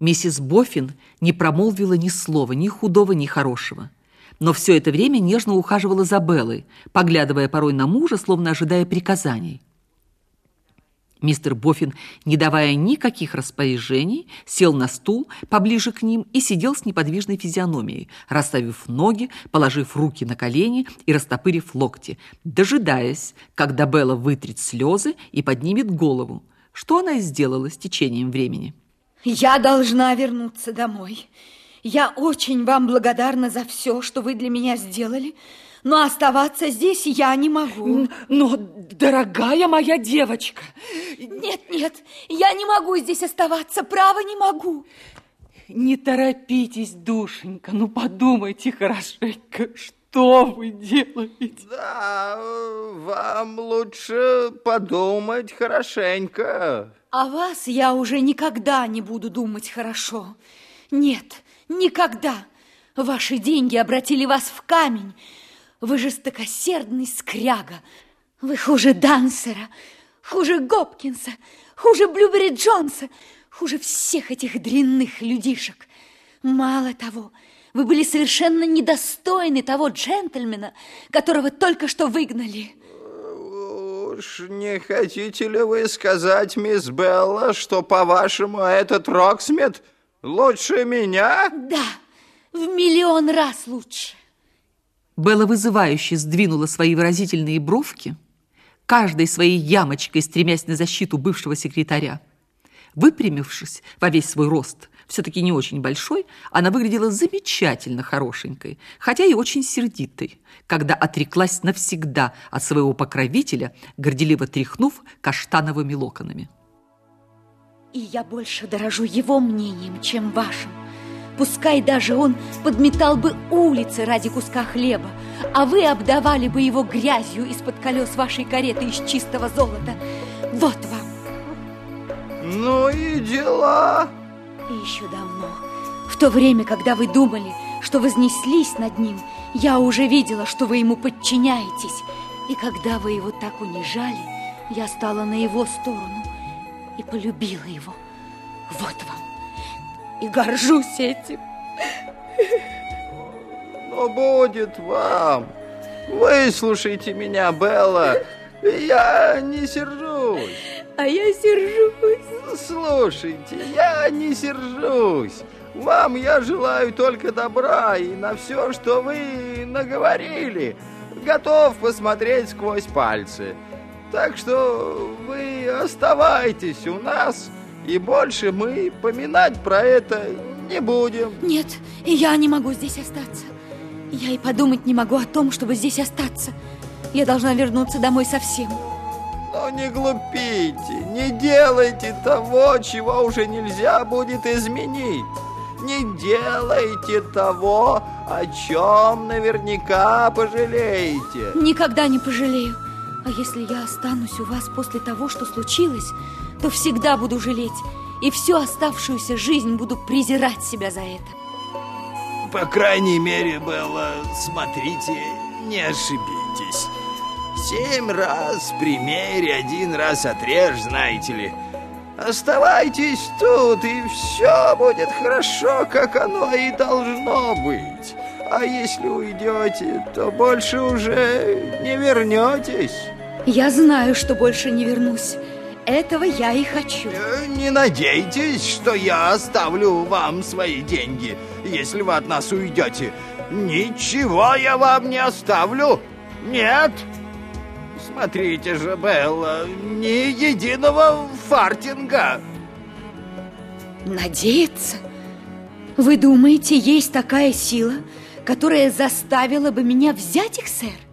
Миссис Боффин не промолвила ни слова, ни худого, ни хорошего. Но все это время нежно ухаживала за Беллой, поглядывая порой на мужа, словно ожидая приказаний. Мистер Боффин, не давая никаких распоряжений, сел на стул поближе к ним и сидел с неподвижной физиономией, расставив ноги, положив руки на колени и растопырив локти, дожидаясь, когда Белла вытрет слезы и поднимет голову, что она и сделала с течением времени. Я должна вернуться домой. Я очень вам благодарна за все, что вы для меня сделали, но оставаться здесь я не могу. Но, дорогая моя девочка... Нет, нет, я не могу здесь оставаться, право не могу. Не торопитесь, душенька, ну подумайте хорошенько, что вы делаете? Да, вам лучше подумать хорошенько. О вас я уже никогда не буду думать хорошо. Нет, никогда. Ваши деньги обратили вас в камень. Вы жестокосердный скряга. Вы хуже Дансера, хуже Гопкинса, хуже Блюбери Джонса, хуже всех этих дрянных людишек. Мало того, вы были совершенно недостойны того джентльмена, которого только что выгнали уж не хотите ли вы сказать, мисс Белла, что, по-вашему, этот Роксмит лучше меня? Да, в миллион раз лучше. Белла вызывающе сдвинула свои выразительные бровки, каждой своей ямочкой стремясь на защиту бывшего секретаря. Выпрямившись во весь свой рост, все-таки не очень большой, она выглядела замечательно хорошенькой, хотя и очень сердитой, когда отреклась навсегда от своего покровителя, горделиво тряхнув каштановыми локонами. И я больше дорожу его мнением, чем вашим. Пускай даже он подметал бы улицы ради куска хлеба, а вы обдавали бы его грязью из-под колес вашей кареты из чистого золота. Вот вам. Ну и дела. Еще давно, в то время, когда вы думали, что вознеслись над ним, я уже видела, что вы ему подчиняетесь. И когда вы его так унижали, я стала на его сторону и полюбила его. Вот вам. И горжусь этим. Но будет вам. Выслушайте меня, Белла. Я не сержусь. А я сержусь. Слушайте, я не сержусь. Вам я желаю только добра и на все, что вы наговорили, готов посмотреть сквозь пальцы. Так что вы оставайтесь у нас, и больше мы поминать про это не будем. Нет, я не могу здесь остаться. Я и подумать не могу о том, чтобы здесь остаться. Я должна вернуться домой совсем. Но не глупите, не делайте того, чего уже нельзя будет изменить. Не делайте того, о чем наверняка пожалеете. Никогда не пожалею. А если я останусь у вас после того, что случилось, то всегда буду жалеть. И всю оставшуюся жизнь буду презирать себя за это. По крайней мере, Белла, смотрите, не ошибитесь. Семь раз примерь, один раз отрежь, знаете ли. Оставайтесь тут, и все будет хорошо, как оно и должно быть. А если уйдете, то больше уже не вернетесь. Я знаю, что больше не вернусь. Этого я и хочу. Э, не надейтесь, что я оставлю вам свои деньги, если вы от нас уйдете. Ничего я вам не оставлю. Нет. Смотрите же, Белла, ни единого фартинга. Надеяться? Вы думаете, есть такая сила, которая заставила бы меня взять их, сэр?